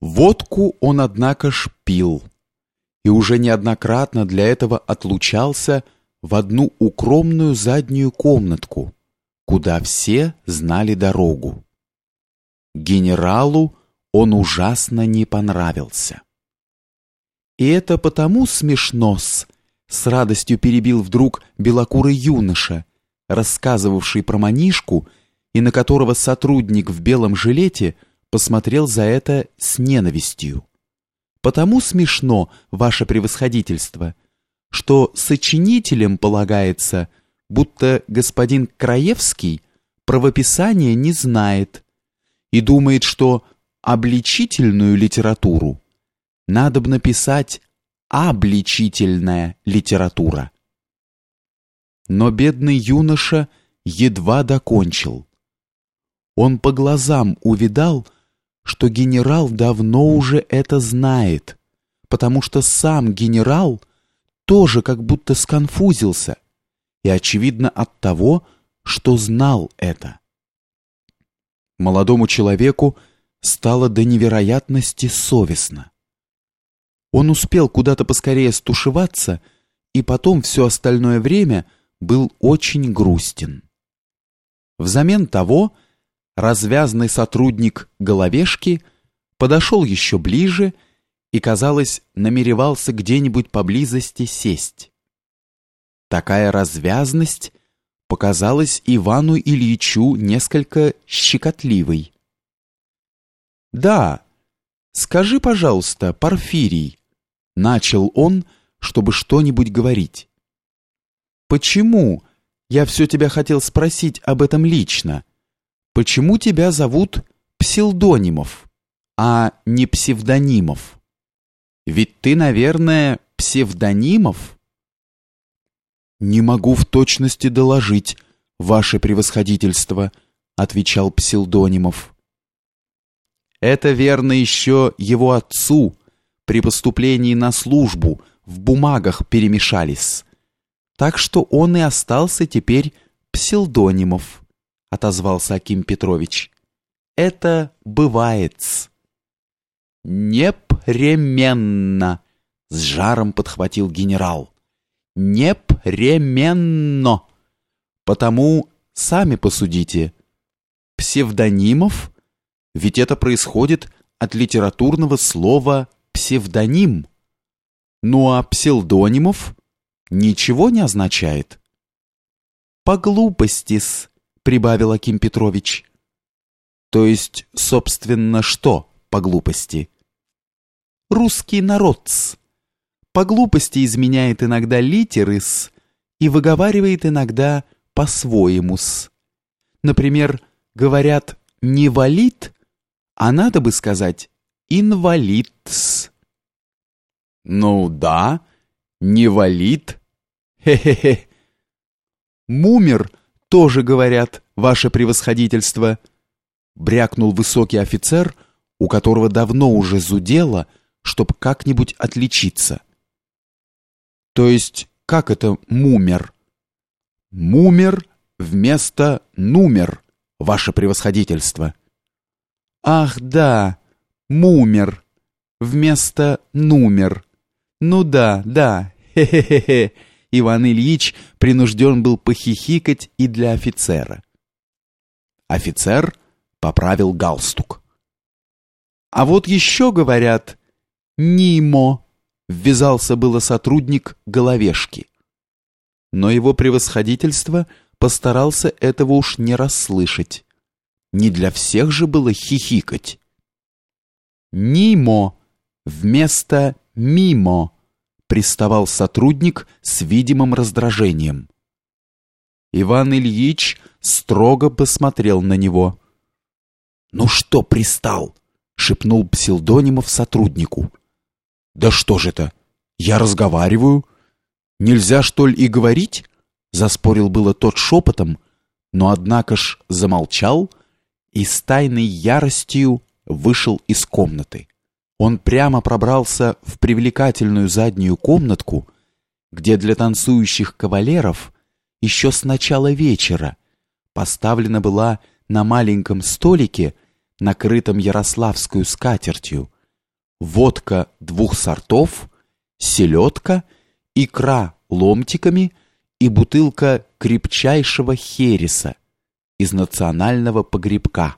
Водку он, однако ж, пил, и уже неоднократно для этого отлучался в одну укромную заднюю комнатку, куда все знали дорогу. Генералу он ужасно не понравился. И это потому смешно-с, с радостью перебил вдруг белокурый юноша, рассказывавший про манишку, и на которого сотрудник в белом жилете посмотрел за это с ненавистью. Потому смешно, ваше превосходительство, что сочинителям полагается, будто господин Краевский правописания не знает и думает, что обличительную литературу надо бы написать обличительная литература. Но бедный юноша едва докончил. Он по глазам увидал, что генерал давно уже это знает, потому что сам генерал тоже как будто сконфузился, и очевидно от того, что знал это. Молодому человеку стало до невероятности совестно. Он успел куда-то поскорее стушеваться и потом все остальное время был очень грустен. Взамен того развязный сотрудник головешки подошел еще ближе и, казалось, намеревался где-нибудь поблизости сесть. Такая развязность показалась Ивану Ильичу несколько щекотливой. «Да, скажи, пожалуйста, Порфирий», — начал он, чтобы что-нибудь говорить. «Почему? Я все тебя хотел спросить об этом лично. Почему тебя зовут Псилдонимов, а не Псевдонимов? Ведь ты, наверное, Псевдонимов?» «Не могу в точности доложить, ваше превосходительство», — отвечал Псилдонимов. Это верно еще его отцу при поступлении на службу в бумагах перемешались. Так что он и остался теперь псилдонимов, отозвался Аким Петрович. Это бывает. Непременно, с жаром подхватил генерал. Непременно. Потому сами посудите. Псевдонимов ведь это происходит от литературного слова псевдоним. Ну а псевдонимов ничего не означает. По глупости-с, прибавил Аким Петрович. То есть, собственно, что по глупости? Русский народ-с. По глупости изменяет иногда литеры-с и выговаривает иногда по-своему-с. Например, говорят «не валит», а надо бы сказать «инвалидс». Ну да, не валид. Хе-хе-хе. Мумер тоже говорят, ваше превосходительство. Брякнул высокий офицер, у которого давно уже зудело, чтоб как-нибудь отличиться. То есть, как это мумер? Мумер вместо нумер, ваше превосходительство. Ах, да, мумер вместо нумер. Ну да, да, хе-хе-хе. Иван Ильич принужден был похихикать и для офицера. Офицер поправил галстук. А вот еще говорят, Нимо, ввязался было сотрудник головешки. Но его превосходительство постарался этого уж не расслышать. Не для всех же было хихикать. Нимо вместо мимо приставал сотрудник с видимым раздражением. Иван Ильич строго посмотрел на него. «Ну что пристал?» — шепнул Псилдонимов сотруднику. «Да что же это? Я разговариваю. Нельзя, что ли, и говорить?» — заспорил было тот шепотом, но однако ж замолчал — и с тайной яростью вышел из комнаты. Он прямо пробрался в привлекательную заднюю комнатку, где для танцующих кавалеров еще с начала вечера поставлена была на маленьком столике, накрытом ярославскую скатертью, водка двух сортов, селедка, икра ломтиками и бутылка крепчайшего хереса из национального погребка.